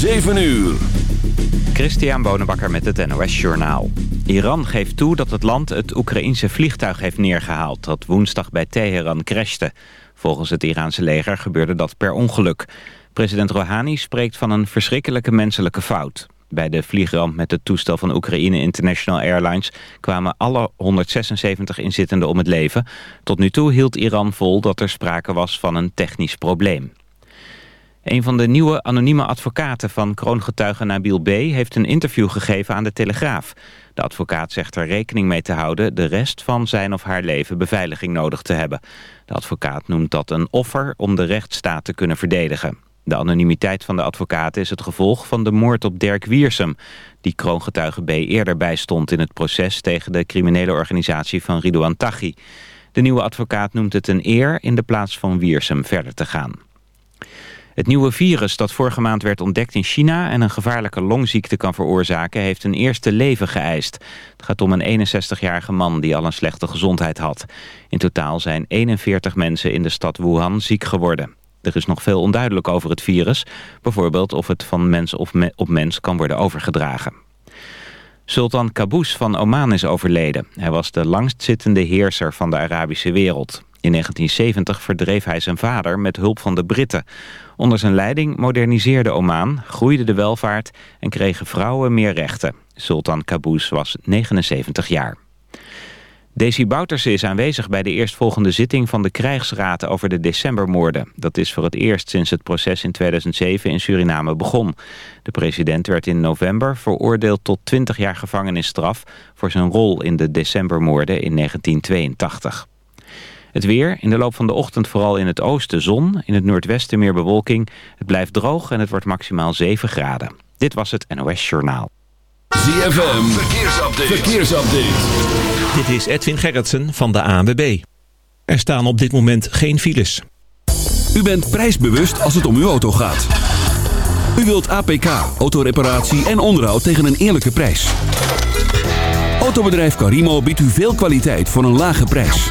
7 uur. Christian Bonenbakker met het NOS Journaal. Iran geeft toe dat het land het Oekraïense vliegtuig heeft neergehaald... dat woensdag bij Teheran crashte. Volgens het Iraanse leger gebeurde dat per ongeluk. President Rouhani spreekt van een verschrikkelijke menselijke fout. Bij de vliegramp met het toestel van Oekraïne International Airlines... kwamen alle 176 inzittenden om het leven. Tot nu toe hield Iran vol dat er sprake was van een technisch probleem. Een van de nieuwe anonieme advocaten van kroongetuige Nabil B. heeft een interview gegeven aan de Telegraaf. De advocaat zegt er rekening mee te houden de rest van zijn of haar leven beveiliging nodig te hebben. De advocaat noemt dat een offer om de rechtsstaat te kunnen verdedigen. De anonimiteit van de advocaat is het gevolg van de moord op Dirk Wiersum... die kroongetuige B. eerder bijstond in het proces tegen de criminele organisatie van Ridouan Taghi. De nieuwe advocaat noemt het een eer in de plaats van Wiersum verder te gaan. Het nieuwe virus dat vorige maand werd ontdekt in China... en een gevaarlijke longziekte kan veroorzaken... heeft een eerste leven geëist. Het gaat om een 61-jarige man die al een slechte gezondheid had. In totaal zijn 41 mensen in de stad Wuhan ziek geworden. Er is nog veel onduidelijk over het virus. Bijvoorbeeld of het van mens op mens kan worden overgedragen. Sultan Qaboos van Oman is overleden. Hij was de langstzittende heerser van de Arabische wereld. In 1970 verdreef hij zijn vader met hulp van de Britten. Onder zijn leiding moderniseerde Oman, groeide de welvaart en kregen vrouwen meer rechten. Sultan Qaboos was 79 jaar. Desi Bouterse is aanwezig bij de eerstvolgende zitting van de krijgsraad over de decembermoorden. Dat is voor het eerst sinds het proces in 2007 in Suriname begon. De president werd in november veroordeeld tot 20 jaar gevangenisstraf voor zijn rol in de decembermoorden in 1982. Het weer, in de loop van de ochtend vooral in het oosten zon, in het noordwesten meer bewolking. Het blijft droog en het wordt maximaal 7 graden. Dit was het NOS Journaal. ZFM, verkeersupdate. verkeersupdate. Dit is Edwin Gerritsen van de ANWB. Er staan op dit moment geen files. U bent prijsbewust als het om uw auto gaat. U wilt APK, autoreparatie en onderhoud tegen een eerlijke prijs. Autobedrijf Carimo biedt u veel kwaliteit voor een lage prijs.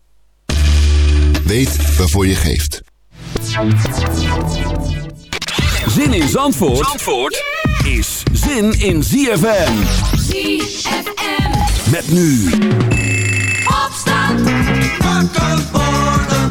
Weet waarvoor je geeft. Zin in Zandvoort, Zandvoort is zin in ZFM. ZFM. Met nu. Opstand. Wakker worden.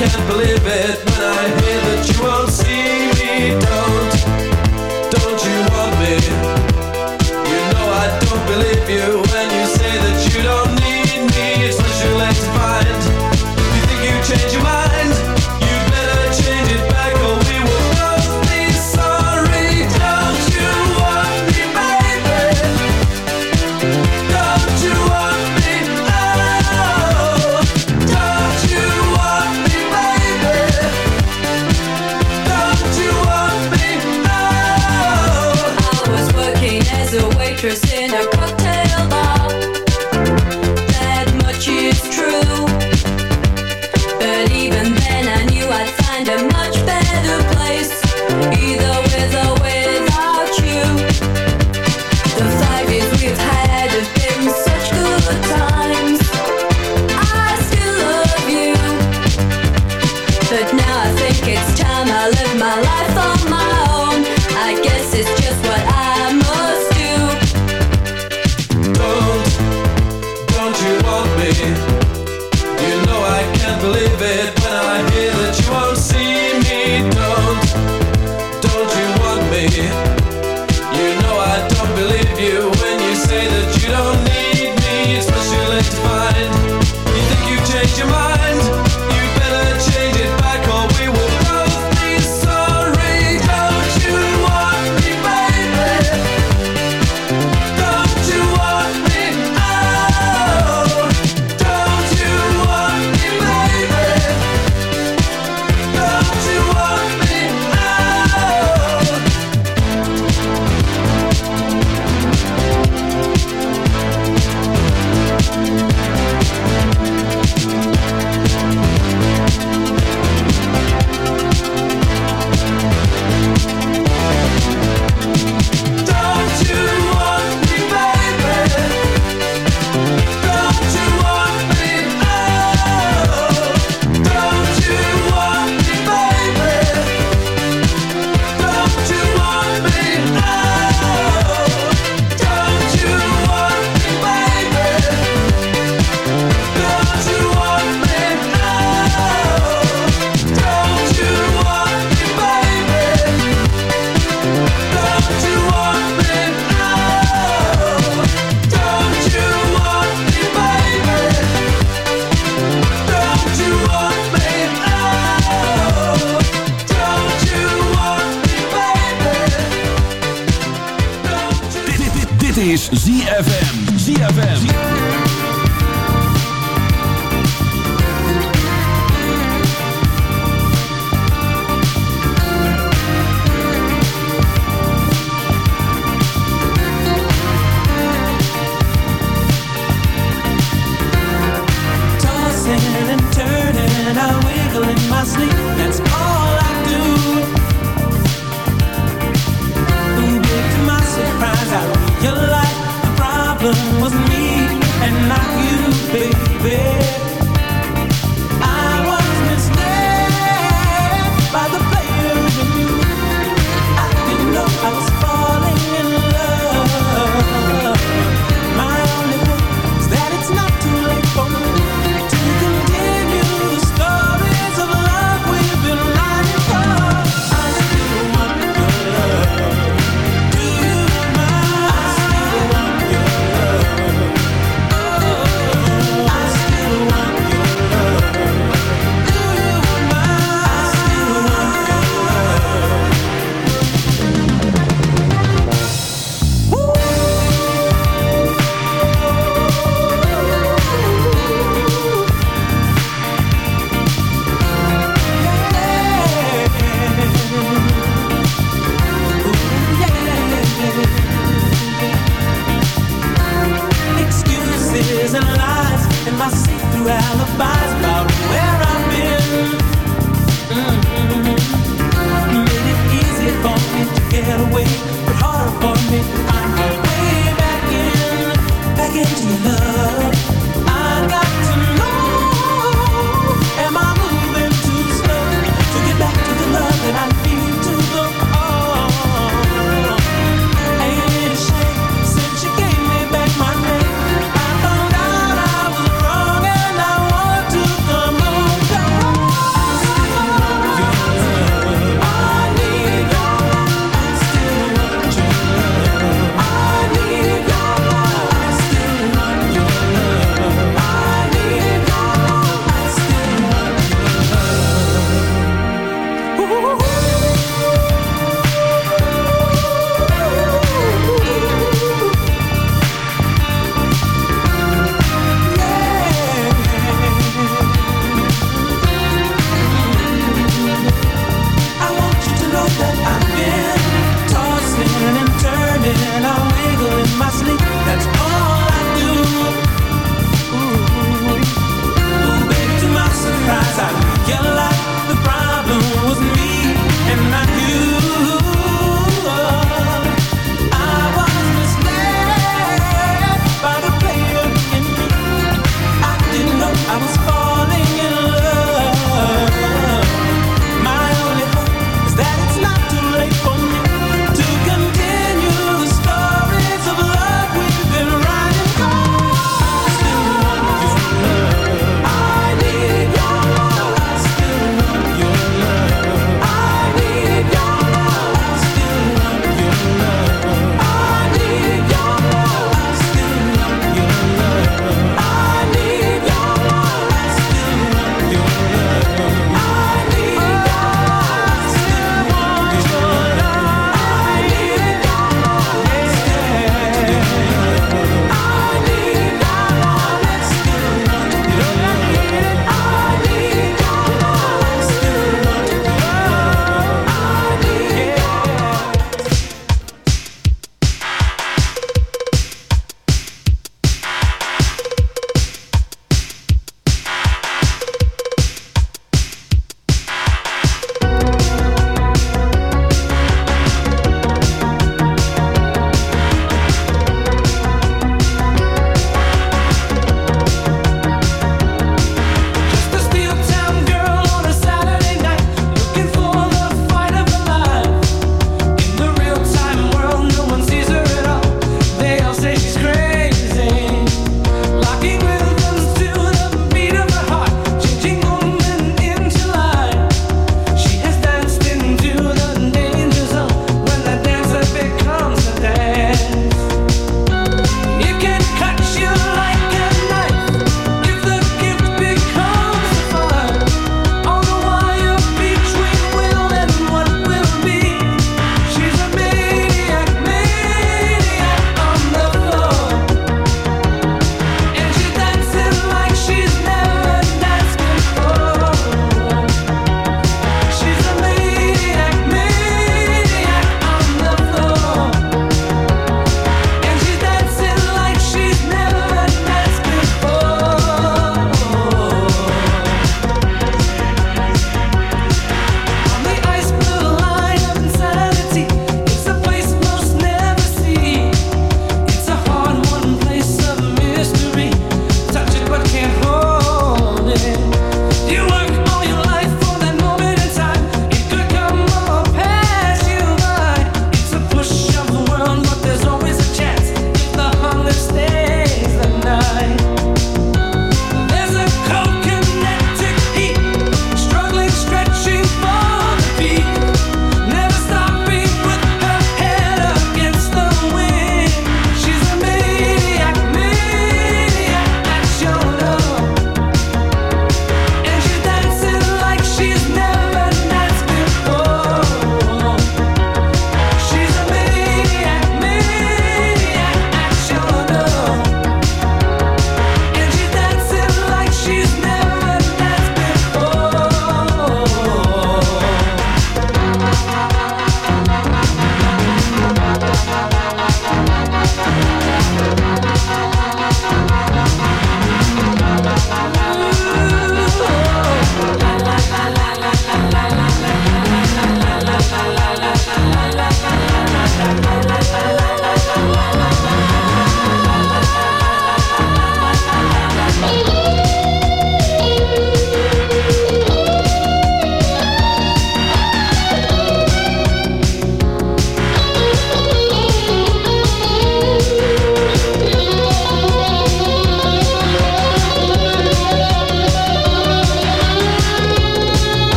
can't believe it when I hear that you are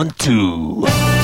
one, two.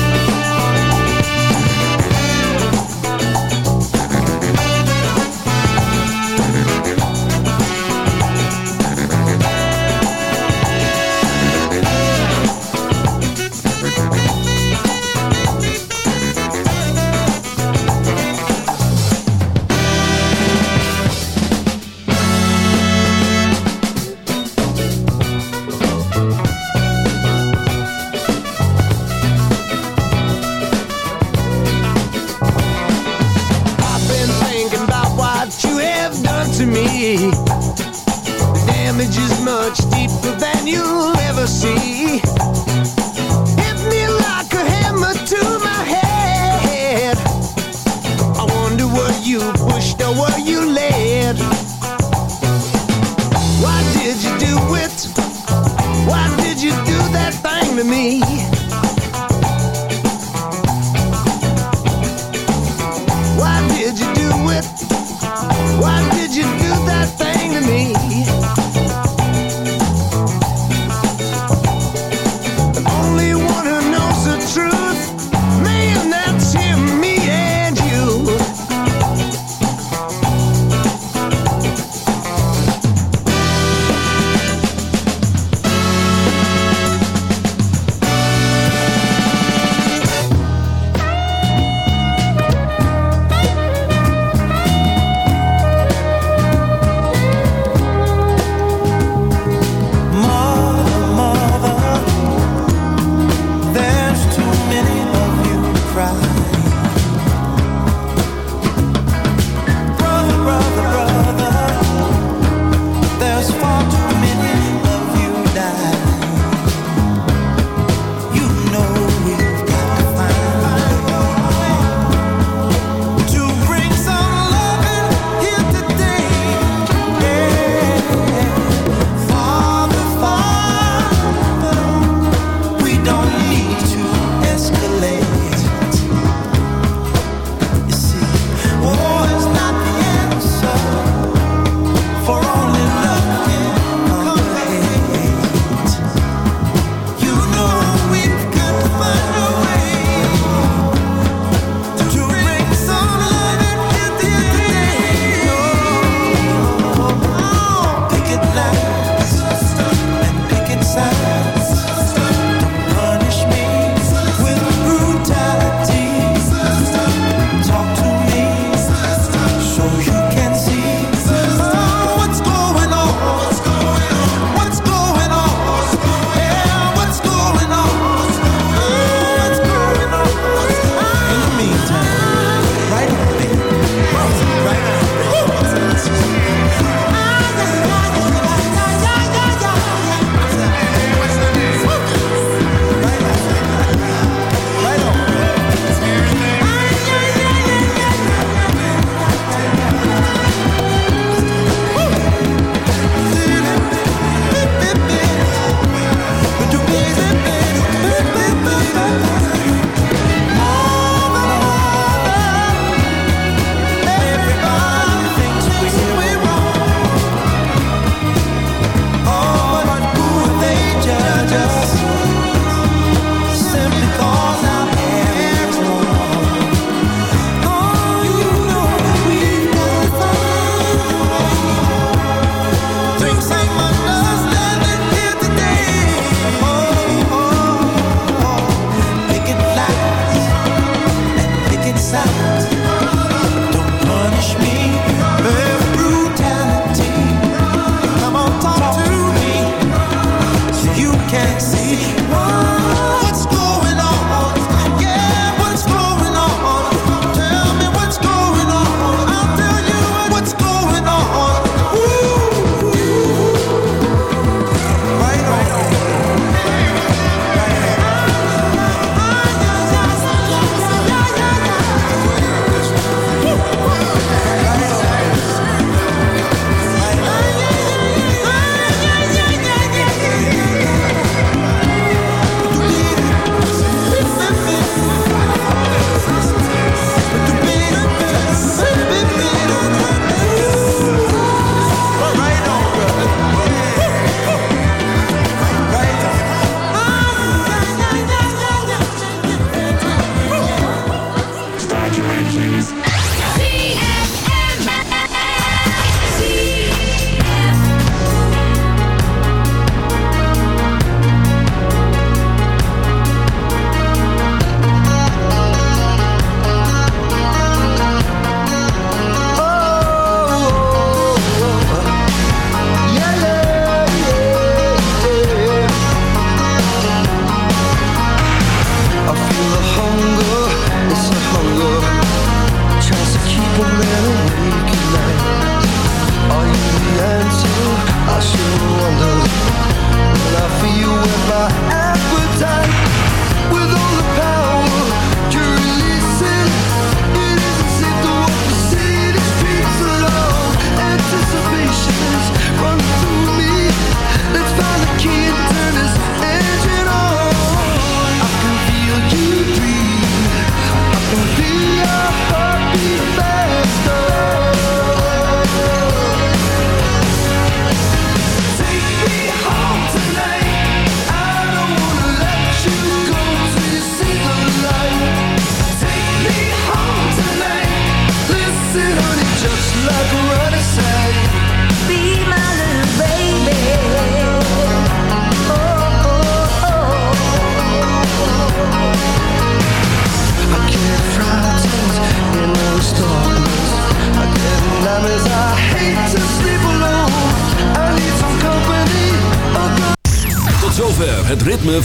Please.